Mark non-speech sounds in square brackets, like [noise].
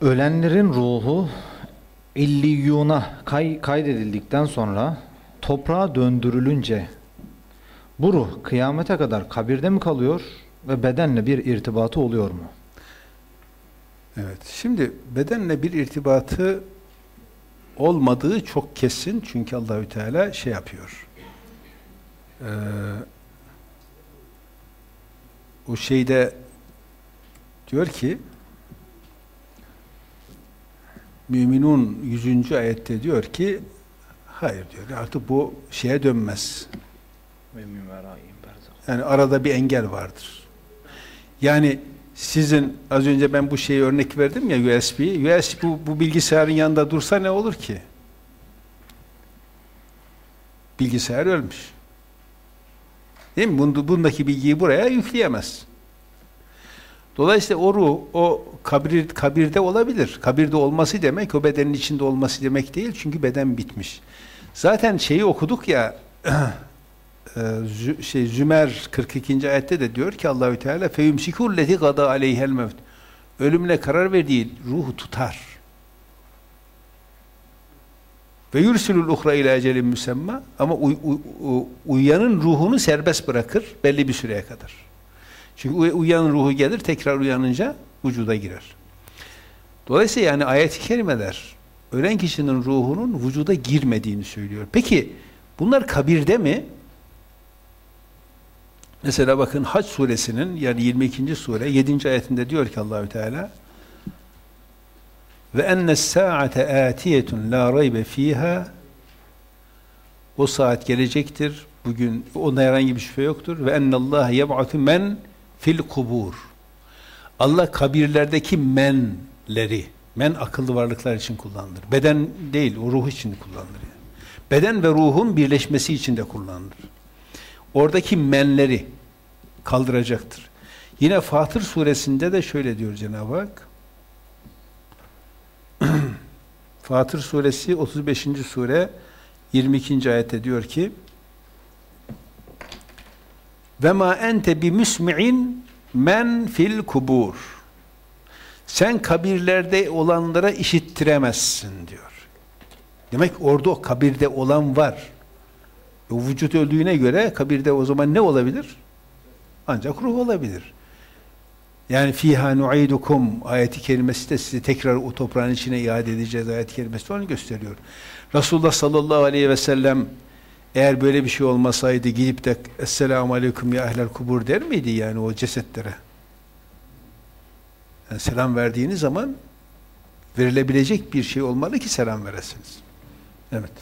Ölenlerin ruhu illiyuna kay, kaydedildikten sonra toprağa döndürülünce bu ruh kıyamete kadar kabirde mi kalıyor ve bedenle bir irtibatı oluyor mu? Evet. Şimdi bedenle bir irtibatı olmadığı çok kesin çünkü Allahü Teala şey yapıyor. Ee, o şeyde diyor ki Müminun 100. ayette diyor ki hayır diyor artık bu şeye dönmez. Yani arada bir engel vardır. Yani sizin az önce ben bu şeyi örnek verdim ya USB. USB bu, bu bilgisayarın yanında dursa ne olur ki? Bilgisayar ölmüş. Değil mi? Bundaki bilgiyi buraya yükleyemez. Dolayısıyla o ruh, o kabir, kabirde olabilir. Kabirde olması demek, o bedenin içinde olması demek değil. Çünkü beden bitmiş. Zaten şeyi okuduk ya, [clears throat] e, şey Zümer 42. ayette de diyor ki Allahü Teala feyumsikul leti gada aleyhel mevt. Ölümle karar verdiği ruhu tutar. Ve yursilul uhra ila ecelin müsemma ama uy, uy, uyuyanın ruhunu serbest bırakır belli bir süreye kadar. Çünkü uyanın ruhu gelir tekrar uyanınca vücuda girer. Dolayısıyla yani ayet-i kerimeler ölen kişinin ruhunun vücuda girmediğini söylüyor. Peki bunlar kabirde mi? Mesela bakın Hac suresinin yani 22. sure 7. ayetinde diyor ki Allahü Teala ve enne saate atiyetun la raybe fiha o saat gelecektir. Bugün onda herhangi bir şüphe yoktur. Ve ennallâhe yeb'atü men fil kubur. Allah kabirlerdeki menleri, men akıllı varlıklar için kullanılır. Beden değil, o ruh için kullanılır. Yani. Beden ve ruhun birleşmesi için de kullanılır. Oradaki menleri kaldıracaktır. Yine Fatır suresinde de şöyle diyor Cenab-ı Hak. [clears throat] Fatır suresi 35. sure 22. ayette diyor ki ve ma ente bi musmi'in men fil kubur. Sen kabirlerde olanlara işittiremezsin diyor. Demek orada o kabirde olan var. O vücut öldüğüne göre kabirde o zaman ne olabilir? Ancak ruh olabilir. Yani fiha nu'idukum ayeti kerimesi de sizi tekrar o toprağın içine iade edeceğiz ayeti kerimesi onu gösteriyor. Resulullah sallallahu aleyhi ve sellem eğer böyle bir şey olmasaydı gidip de Esselamu Aleyküm ya ehlel kubur der miydi yani o cesetlere? Yani selam verdiğiniz zaman verilebilecek bir şey olmalı ki selam veresiniz. Evet.